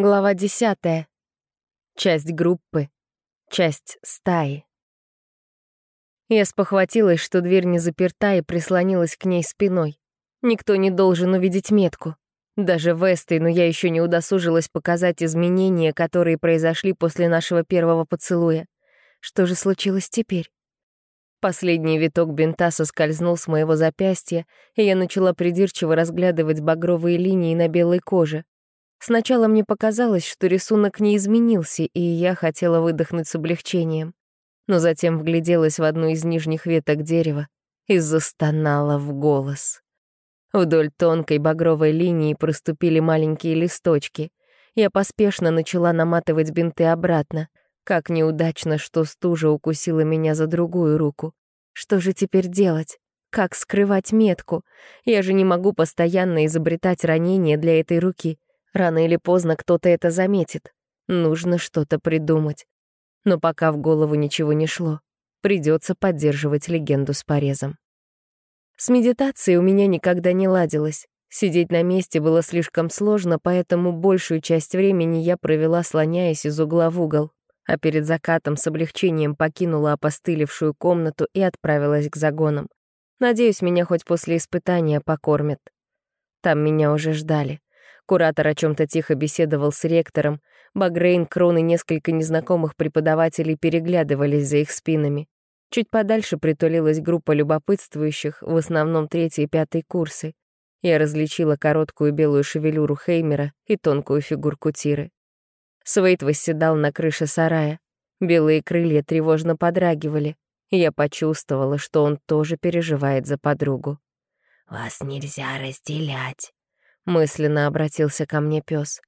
Глава десятая. Часть группы. Часть стаи. Я спохватилась, что дверь не заперта, и прислонилась к ней спиной. Никто не должен увидеть метку. Даже Вестейну я еще не удосужилась показать изменения, которые произошли после нашего первого поцелуя. Что же случилось теперь? Последний виток бинта соскользнул с моего запястья, и я начала придирчиво разглядывать багровые линии на белой коже. Сначала мне показалось, что рисунок не изменился, и я хотела выдохнуть с облегчением. Но затем вгляделась в одну из нижних веток дерева и застонала в голос. Вдоль тонкой багровой линии проступили маленькие листочки. Я поспешно начала наматывать бинты обратно. Как неудачно, что стужа укусила меня за другую руку. Что же теперь делать? Как скрывать метку? Я же не могу постоянно изобретать ранения для этой руки. Рано или поздно кто-то это заметит. Нужно что-то придумать. Но пока в голову ничего не шло, придется поддерживать легенду с порезом. С медитацией у меня никогда не ладилось. Сидеть на месте было слишком сложно, поэтому большую часть времени я провела, слоняясь из угла в угол, а перед закатом с облегчением покинула опостылевшую комнату и отправилась к загонам. Надеюсь, меня хоть после испытания покормят. Там меня уже ждали. Куратор о чем то тихо беседовал с ректором. Багрейн, Крон и несколько незнакомых преподавателей переглядывались за их спинами. Чуть подальше притулилась группа любопытствующих, в основном третий и пятый курсы. Я различила короткую белую шевелюру Хеймера и тонкую фигурку Тиры. Свейт восседал на крыше сарая. Белые крылья тревожно подрагивали. Я почувствовала, что он тоже переживает за подругу. «Вас нельзя разделять», Мысленно обратился ко мне пес.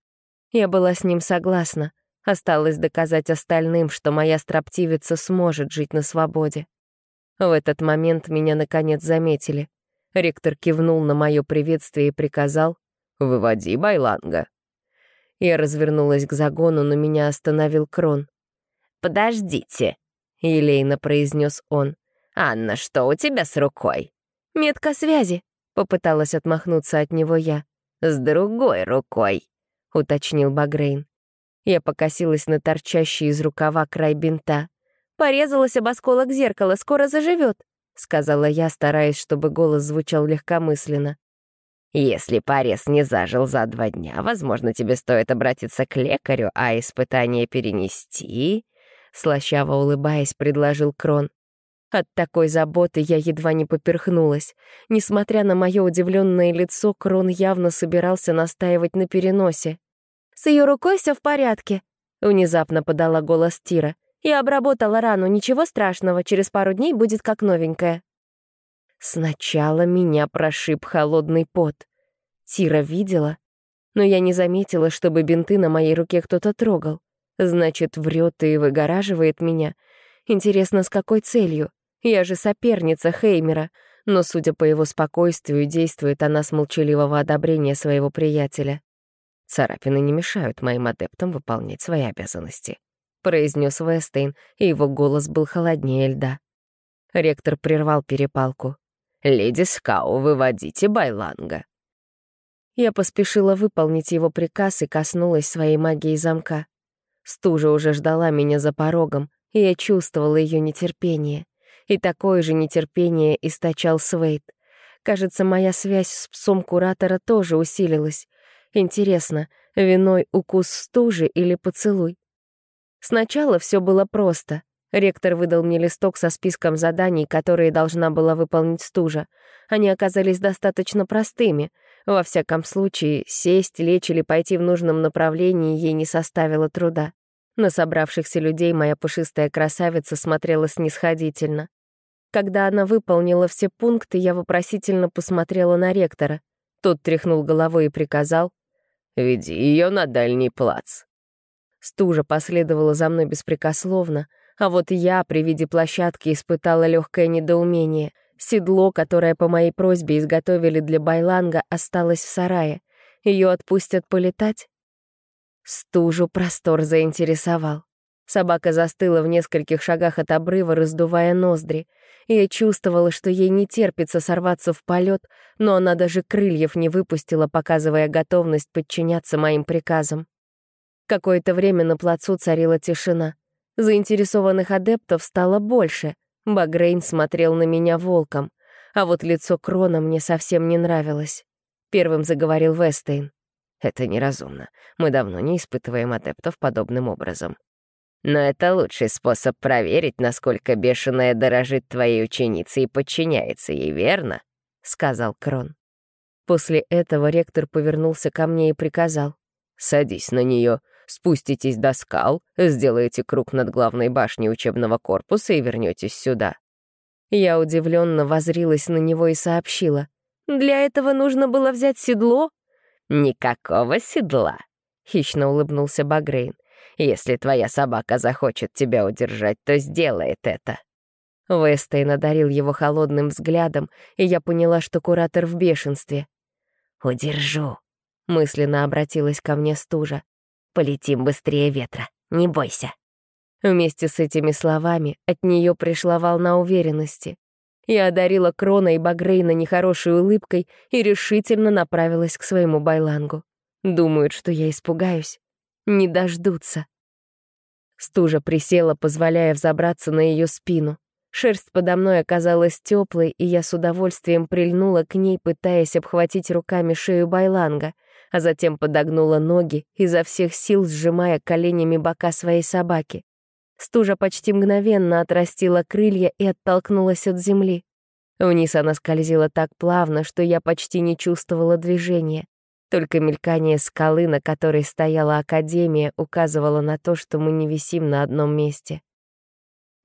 Я была с ним согласна. Осталось доказать остальным, что моя строптивица сможет жить на свободе. В этот момент меня наконец заметили. Ректор кивнул на мое приветствие и приказал «Выводи Байланга». Я развернулась к загону, но меня остановил Крон. «Подождите», — елейно произнес он. «Анна, что у тебя с рукой?» «Метка связи», — попыталась отмахнуться от него я. «С другой рукой», — уточнил Багрейн. Я покосилась на торчащий из рукава край бинта. «Порезалась об осколок зеркала, скоро заживет», — сказала я, стараясь, чтобы голос звучал легкомысленно. «Если порез не зажил за два дня, возможно, тебе стоит обратиться к лекарю, а испытание перенести», — слащаво улыбаясь, предложил Крон. От такой заботы я едва не поперхнулась. Несмотря на мое удивленное лицо, Крон явно собирался настаивать на переносе. «С ее рукой все в порядке», — внезапно подала голос Тира. «Я обработала рану, ничего страшного, через пару дней будет как новенькая». Сначала меня прошиб холодный пот. Тира видела, но я не заметила, чтобы бинты на моей руке кто-то трогал. Значит, врет и выгораживает меня. Интересно, с какой целью? Я же соперница Хеймера, но, судя по его спокойствию, действует она с молчаливого одобрения своего приятеля. «Царапины не мешают моим адептам выполнять свои обязанности», — произнес Вестейн, и его голос был холоднее льда. Ректор прервал перепалку. «Леди Скау, выводите Байланга». Я поспешила выполнить его приказ и коснулась своей магии замка. Стужа уже ждала меня за порогом, и я чувствовала ее нетерпение. И такое же нетерпение источал Свейт. Кажется, моя связь с псом куратора тоже усилилась. Интересно, виной укус стужи или поцелуй? Сначала все было просто. Ректор выдал мне листок со списком заданий, которые должна была выполнить стужа. Они оказались достаточно простыми. Во всяком случае, сесть, лечь или пойти в нужном направлении ей не составило труда. На собравшихся людей моя пушистая красавица смотрела снисходительно. Когда она выполнила все пункты, я вопросительно посмотрела на ректора. Тот тряхнул головой и приказал «Веди ее на дальний плац». Стужа последовала за мной беспрекословно, а вот я при виде площадки испытала легкое недоумение. Седло, которое по моей просьбе изготовили для Байланга, осталось в сарае. Ее отпустят полетать? Стужу простор заинтересовал. Собака застыла в нескольких шагах от обрыва, раздувая ноздри. Я чувствовала, что ей не терпится сорваться в полет, но она даже крыльев не выпустила, показывая готовность подчиняться моим приказам. Какое-то время на плацу царила тишина. Заинтересованных адептов стало больше. Багрейн смотрел на меня волком. А вот лицо Крона мне совсем не нравилось. Первым заговорил Вестейн. «Это неразумно. Мы давно не испытываем адептов подобным образом. Но это лучший способ проверить, насколько бешеная дорожит твоей ученицей и подчиняется ей, верно?» — сказал Крон. После этого ректор повернулся ко мне и приказал. «Садись на нее, спуститесь до скал, сделаете круг над главной башней учебного корпуса и вернетесь сюда». Я удивленно возрилась на него и сообщила. «Для этого нужно было взять седло?» «Никакого седла», — хищно улыбнулся Багрейн. «Если твоя собака захочет тебя удержать, то сделает это». Вестейн одарил его холодным взглядом, и я поняла, что куратор в бешенстве. «Удержу», — мысленно обратилась ко мне стужа. Полетим быстрее ветра, не бойся». Вместе с этими словами от нее пришла волна уверенности. Я одарила Крона и Багрейна нехорошей улыбкой и решительно направилась к своему байлангу. Думают, что я испугаюсь. Не дождутся. Стужа присела, позволяя взобраться на ее спину. Шерсть подо мной оказалась теплой, и я с удовольствием прильнула к ней, пытаясь обхватить руками шею байланга — а затем подогнула ноги, изо всех сил сжимая коленями бока своей собаки. Стужа почти мгновенно отрастила крылья и оттолкнулась от земли. Вниз она скользила так плавно, что я почти не чувствовала движения. Только мелькание скалы, на которой стояла Академия, указывало на то, что мы не висим на одном месте.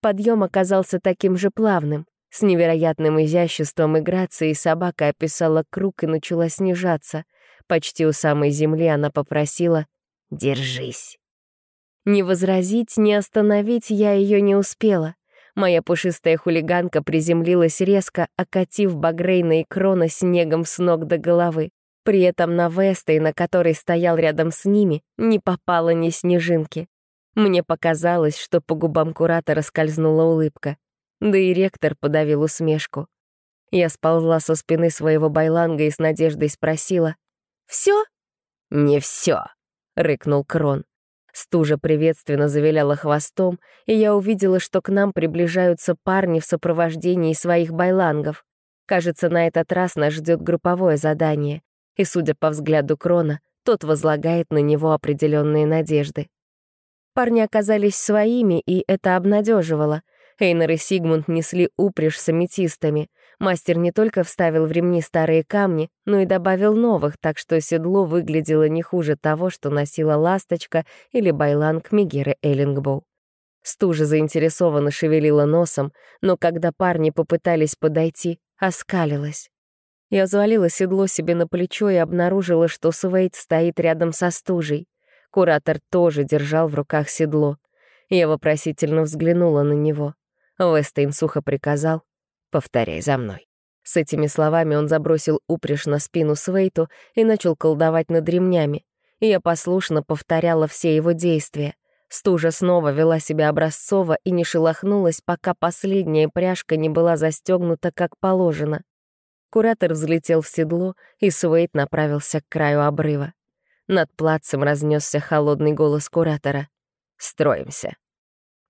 Подъем оказался таким же плавным. С невероятным изяществом и грацией собака описала круг и начала снижаться — Почти у самой земли она попросила «Держись». Ни возразить, ни остановить я ее не успела. Моя пушистая хулиганка приземлилась резко, окатив Багрейна и Крона снегом с ног до головы. При этом на Вестей, на которой стоял рядом с ними, не попало ни снежинки. Мне показалось, что по губам куратора скользнула улыбка. Да и ректор подавил усмешку. Я сползла со спины своего байланга и с надеждой спросила, все? Не все, рыкнул Крон. Стужа приветственно завиляла хвостом, и я увидела, что к нам приближаются парни в сопровождении своих байлангов. Кажется, на этот раз нас ждет групповое задание, и, судя по взгляду Крона, тот возлагает на него определенные надежды. Парни оказались своими, и это обнадеживало. Эйнер и Сигмунд несли упряжь с аметистами — Мастер не только вставил в ремни старые камни, но и добавил новых, так что седло выглядело не хуже того, что носила ласточка или байланг Мегеры Эллингбоу. Стужа заинтересованно шевелила носом, но когда парни попытались подойти, оскалилась. Я взвалила седло себе на плечо и обнаружила, что Суэйт стоит рядом со стужей. Куратор тоже держал в руках седло. Я вопросительно взглянула на него. Вестейн сухо приказал Повторяй за мной». С этими словами он забросил упряжь на спину Свейту и начал колдовать над ремнями. Я послушно повторяла все его действия. Стужа снова вела себя образцово и не шелохнулась, пока последняя пряжка не была застегнута как положено. Куратор взлетел в седло, и Суэйт направился к краю обрыва. Над плацем разнесся холодный голос куратора. «Строимся».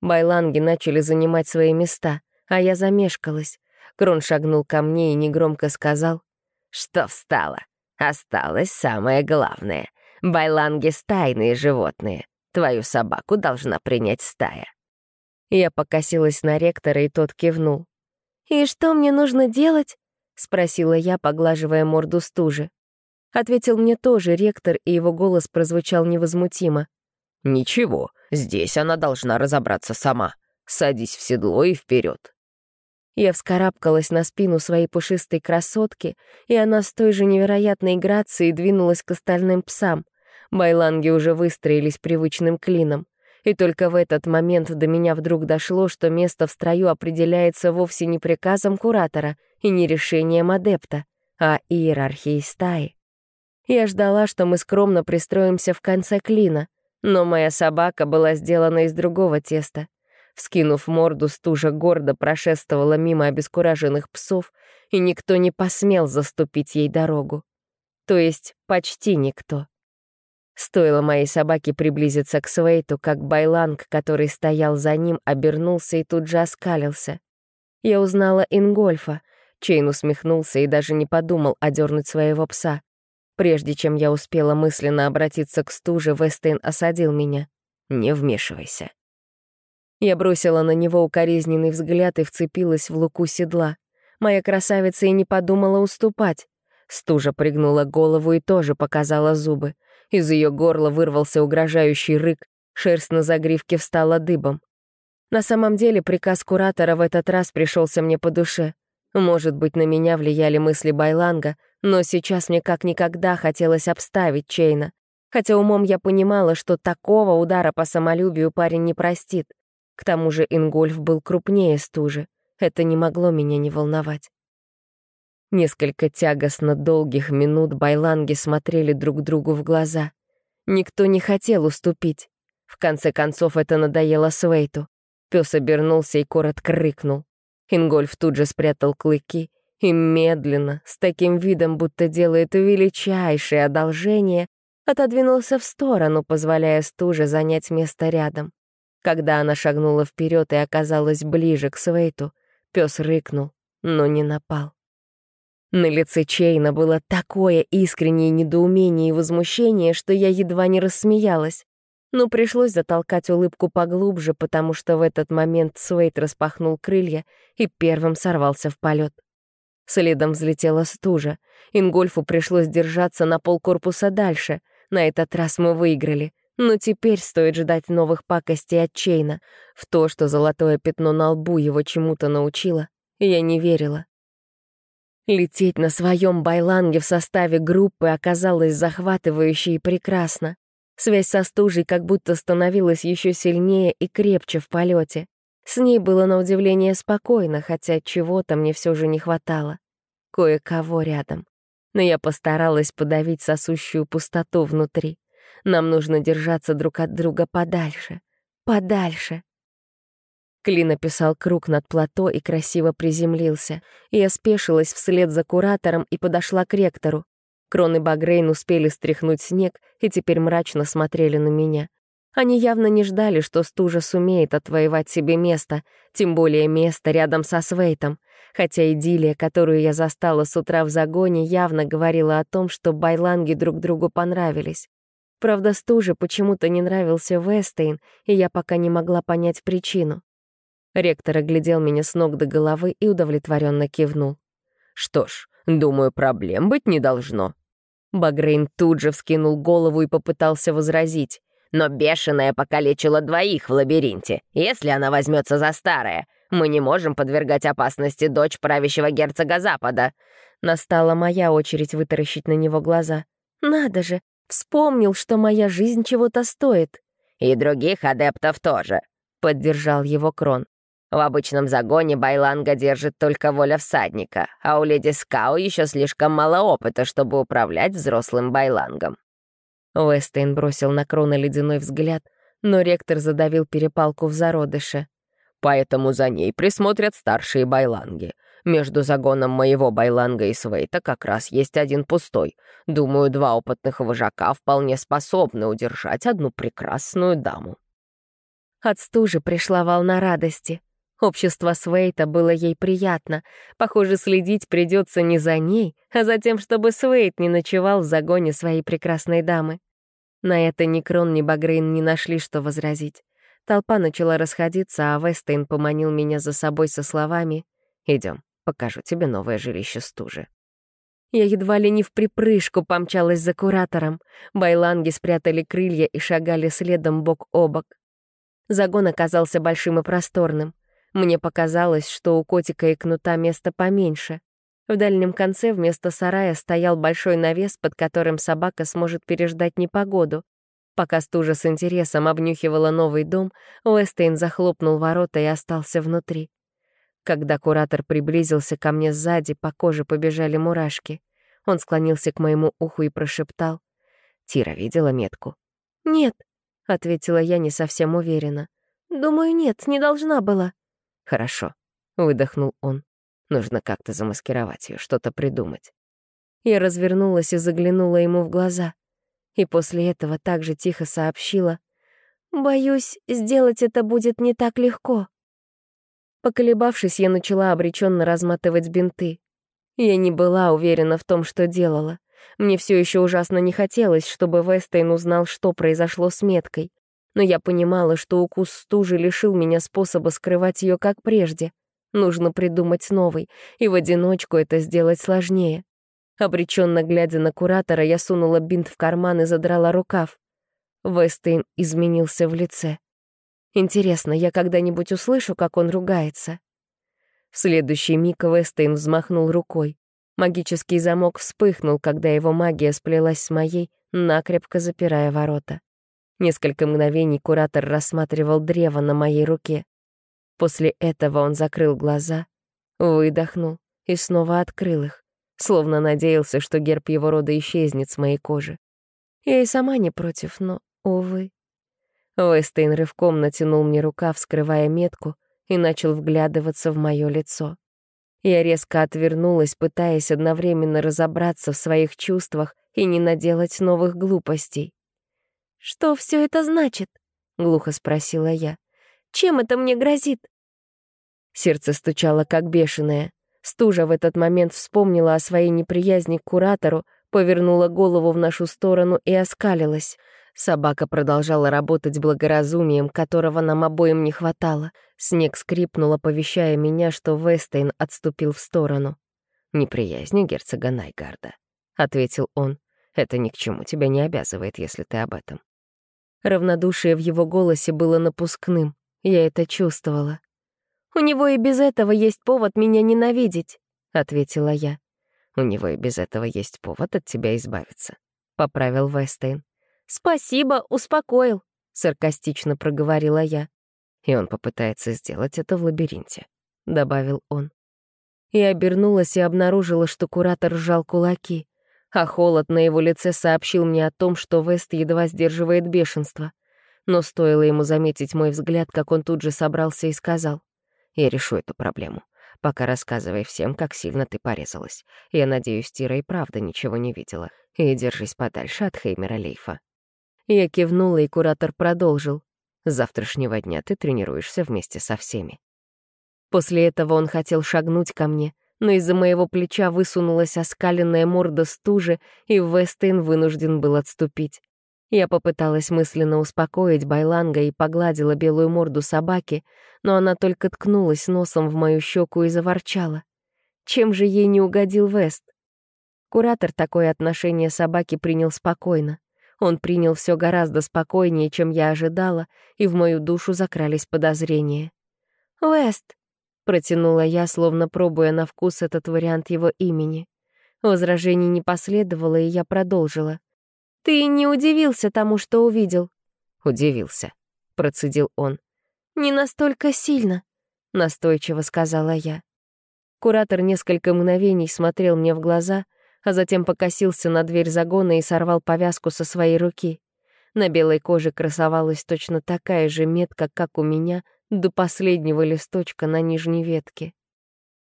Байланги начали занимать свои места, а я замешкалась. Крон шагнул ко мне и негромко сказал, «Что встало? Осталось самое главное. Байланги — стайные животные. Твою собаку должна принять стая». Я покосилась на ректора, и тот кивнул. «И что мне нужно делать?» — спросила я, поглаживая морду стужи. Ответил мне тоже ректор, и его голос прозвучал невозмутимо. «Ничего, здесь она должна разобраться сама. Садись в седло и вперед. Я вскарабкалась на спину своей пушистой красотки, и она с той же невероятной грацией двинулась к остальным псам. Байланги уже выстроились привычным клином. И только в этот момент до меня вдруг дошло, что место в строю определяется вовсе не приказом куратора и не решением адепта, а иерархией стаи. Я ждала, что мы скромно пристроимся в конце клина, но моя собака была сделана из другого теста. Вскинув морду, стужа гордо прошествовала мимо обескураженных псов, и никто не посмел заступить ей дорогу. То есть почти никто. Стоило моей собаке приблизиться к Свейту, как Байланг, который стоял за ним, обернулся и тут же оскалился. Я узнала Ингольфа. Чейн усмехнулся и даже не подумал одернуть своего пса. Прежде чем я успела мысленно обратиться к стуже, Вестейн осадил меня. «Не вмешивайся». Я бросила на него укоризненный взгляд и вцепилась в луку седла. Моя красавица и не подумала уступать. Стужа пригнула голову и тоже показала зубы. Из ее горла вырвался угрожающий рык, шерсть на загривке встала дыбом. На самом деле приказ куратора в этот раз пришелся мне по душе. Может быть, на меня влияли мысли Байланга, но сейчас мне как никогда хотелось обставить Чейна. Хотя умом я понимала, что такого удара по самолюбию парень не простит. К тому же Ингольф был крупнее стужи. Это не могло меня не волновать. Несколько тягостно долгих минут байланги смотрели друг другу в глаза. Никто не хотел уступить. В конце концов, это надоело Свейту. Пес обернулся и коротко рыкнул. Ингольф тут же спрятал клыки и медленно, с таким видом, будто делает величайшее одолжение, отодвинулся в сторону, позволяя стуже занять место рядом. Когда она шагнула вперед и оказалась ближе к Свейту, пес рыкнул, но не напал. На лице Чейна было такое искреннее недоумение и возмущение, что я едва не рассмеялась. Но пришлось затолкать улыбку поглубже, потому что в этот момент Суэйт распахнул крылья и первым сорвался в полет. Следом взлетела стужа. Ингольфу пришлось держаться на полкорпуса дальше. На этот раз мы выиграли. Но теперь стоит ждать новых пакостей от Чейна. В то, что золотое пятно на лбу его чему-то научило, я не верила. Лететь на своем байланге в составе группы оказалось захватывающе и прекрасно. Связь со стужей как будто становилась еще сильнее и крепче в полете. С ней было на удивление спокойно, хотя чего-то мне все же не хватало. Кое-кого рядом. Но я постаралась подавить сосущую пустоту внутри. Нам нужно держаться друг от друга подальше. Подальше. Клин описал круг над плато и красиво приземлился. Я спешилась вслед за куратором и подошла к ректору. Кроны Багрейн успели стряхнуть снег и теперь мрачно смотрели на меня. Они явно не ждали, что стужа сумеет отвоевать себе место, тем более место рядом со Свейтом, хотя идиллия, которую я застала с утра в загоне, явно говорила о том, что байланги друг другу понравились. Правда, стуже почему-то не нравился Вестейн, и я пока не могла понять причину. Ректор оглядел меня с ног до головы и удовлетворенно кивнул. «Что ж, думаю, проблем быть не должно». Багрейн тут же вскинул голову и попытался возразить. «Но бешеная покалечила двоих в лабиринте. Если она возьмется за старое, мы не можем подвергать опасности дочь правящего герцога Запада». Настала моя очередь вытаращить на него глаза. «Надо же, вспомнил, что моя жизнь чего-то стоит». «И других адептов тоже», — поддержал его Крон. В обычном загоне байланга держит только воля всадника, а у леди Скау еще слишком мало опыта, чтобы управлять взрослым байлангом. Уэстейн бросил на Крона ледяной взгляд, но ректор задавил перепалку в зародыше. «Поэтому за ней присмотрят старшие байланги. Между загоном моего байланга и Свейта как раз есть один пустой. Думаю, два опытных вожака вполне способны удержать одну прекрасную даму». От стужи пришла волна радости. Общество Свейта было ей приятно. Похоже, следить придется не за ней, а за тем, чтобы Свейт не ночевал в загоне своей прекрасной дамы. На это ни Крон, ни Багрейн не нашли, что возразить. Толпа начала расходиться, а Вестейн поманил меня за собой со словами «Идем, покажу тебе новое жилище стужи». Я едва ли не в припрыжку помчалась за куратором. Байланги спрятали крылья и шагали следом бок о бок. Загон оказался большим и просторным. Мне показалось, что у котика и кнута место поменьше. В дальнем конце вместо сарая стоял большой навес, под которым собака сможет переждать непогоду. Пока стужа с интересом обнюхивала новый дом, Уэстейн захлопнул ворота и остался внутри. Когда куратор приблизился ко мне сзади, по коже побежали мурашки. Он склонился к моему уху и прошептал. «Тира видела метку?» «Нет», — ответила я не совсем уверенно. «Думаю, нет, не должна была». «Хорошо», — выдохнул он. «Нужно как-то замаскировать ее, что-то придумать». Я развернулась и заглянула ему в глаза. И после этого также тихо сообщила, «Боюсь, сделать это будет не так легко». Поколебавшись, я начала обреченно разматывать бинты. Я не была уверена в том, что делала. Мне все еще ужасно не хотелось, чтобы Вестейн узнал, что произошло с меткой. Но я понимала, что укус стужи лишил меня способа скрывать ее как прежде. Нужно придумать новый, и в одиночку это сделать сложнее. Обреченно глядя на куратора, я сунула бинт в карман и задрала рукав. Вестейн изменился в лице. Интересно, я когда-нибудь услышу, как он ругается? В следующий миг Вестейн взмахнул рукой. Магический замок вспыхнул, когда его магия сплелась с моей, накрепко запирая ворота. Несколько мгновений куратор рассматривал древо на моей руке. После этого он закрыл глаза, выдохнул и снова открыл их, словно надеялся, что герб его рода исчезнет с моей кожи. Я и сама не против, но, увы. Вестейн рывком натянул мне рукав, скрывая метку, и начал вглядываться в мое лицо. Я резко отвернулась, пытаясь одновременно разобраться в своих чувствах и не наделать новых глупостей. «Что все это значит?» — глухо спросила я. «Чем это мне грозит?» Сердце стучало как бешеное. Стужа в этот момент вспомнила о своей неприязни к куратору, повернула голову в нашу сторону и оскалилась — Собака продолжала работать благоразумием, которого нам обоим не хватало. Снег скрипнул, оповещая меня, что Вестейн отступил в сторону. «Неприязнь герцога Найгарда», — ответил он. «Это ни к чему тебя не обязывает, если ты об этом». Равнодушие в его голосе было напускным. Я это чувствовала. «У него и без этого есть повод меня ненавидеть», — ответила я. «У него и без этого есть повод от тебя избавиться», — поправил Вестейн. «Спасибо, успокоил», — саркастично проговорила я. «И он попытается сделать это в лабиринте», — добавил он. Я обернулась и обнаружила, что куратор сжал кулаки, а холод на его лице сообщил мне о том, что Вест едва сдерживает бешенство. Но стоило ему заметить мой взгляд, как он тут же собрался и сказал. «Я решу эту проблему. Пока рассказывай всем, как сильно ты порезалась. Я надеюсь, Тира и правда ничего не видела. И держись подальше от Хеймера Лейфа». Я кивнула, и куратор продолжил. «С завтрашнего дня ты тренируешься вместе со всеми». После этого он хотел шагнуть ко мне, но из-за моего плеча высунулась оскаленная морда стужи, и Вестейн вынужден был отступить. Я попыталась мысленно успокоить Байланга и погладила белую морду собаки, но она только ткнулась носом в мою щеку и заворчала. Чем же ей не угодил Вест? Куратор такое отношение собаки принял спокойно. Он принял все гораздо спокойнее, чем я ожидала, и в мою душу закрались подозрения. «Уэст», — протянула я, словно пробуя на вкус этот вариант его имени. Возражений не последовало, и я продолжила. «Ты не удивился тому, что увидел?» «Удивился», — процедил он. «Не настолько сильно», — настойчиво сказала я. Куратор несколько мгновений смотрел мне в глаза, а затем покосился на дверь загона и сорвал повязку со своей руки. На белой коже красовалась точно такая же метка, как у меня, до последнего листочка на нижней ветке.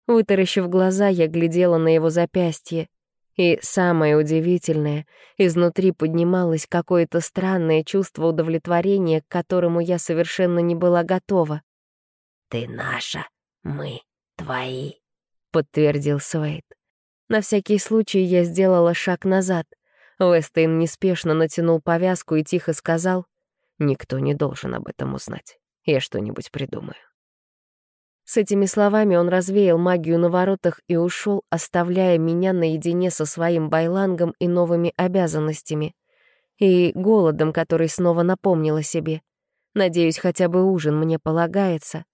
Вытаращив глаза, я глядела на его запястье. И самое удивительное, изнутри поднималось какое-то странное чувство удовлетворения, к которому я совершенно не была готова. «Ты наша, мы твои», — подтвердил Свейд. На всякий случай я сделала шаг назад. Уэстейн неспешно натянул повязку и тихо сказал, «Никто не должен об этом узнать. Я что-нибудь придумаю». С этими словами он развеял магию на воротах и ушел, оставляя меня наедине со своим байлангом и новыми обязанностями. И голодом, который снова напомнил о себе. Надеюсь, хотя бы ужин мне полагается.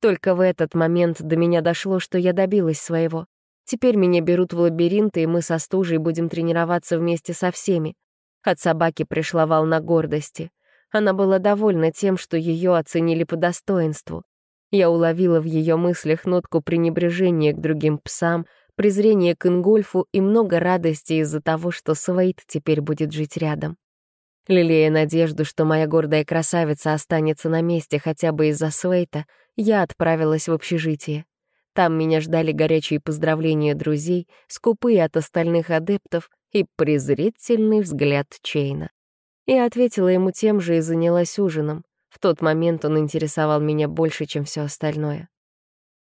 Только в этот момент до меня дошло, что я добилась своего. Теперь меня берут в лабиринты, и мы со стужей будем тренироваться вместе со всеми. От собаки пришла волна гордости. Она была довольна тем, что ее оценили по достоинству. Я уловила в ее мыслях нотку пренебрежения к другим псам, презрение к Ингольфу и много радости из-за того, что Свейт теперь будет жить рядом. Лелея надежду, что моя гордая красавица останется на месте хотя бы из-за Свейта, я отправилась в общежитие. Там меня ждали горячие поздравления друзей, скупые от остальных адептов и презрительный взгляд Чейна. Я ответила ему тем же и занялась ужином. В тот момент он интересовал меня больше, чем все остальное.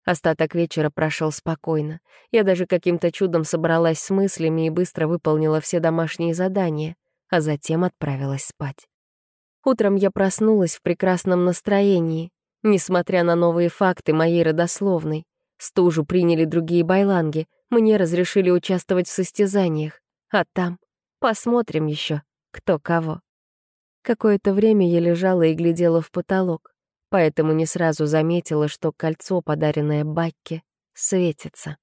Остаток вечера прошел спокойно. Я даже каким-то чудом собралась с мыслями и быстро выполнила все домашние задания, а затем отправилась спать. Утром я проснулась в прекрасном настроении, несмотря на новые факты моей родословной. Стужу приняли другие байланги, мне разрешили участвовать в состязаниях, а там посмотрим еще, кто кого. Какое-то время я лежала и глядела в потолок, поэтому не сразу заметила, что кольцо, подаренное Бакке, светится.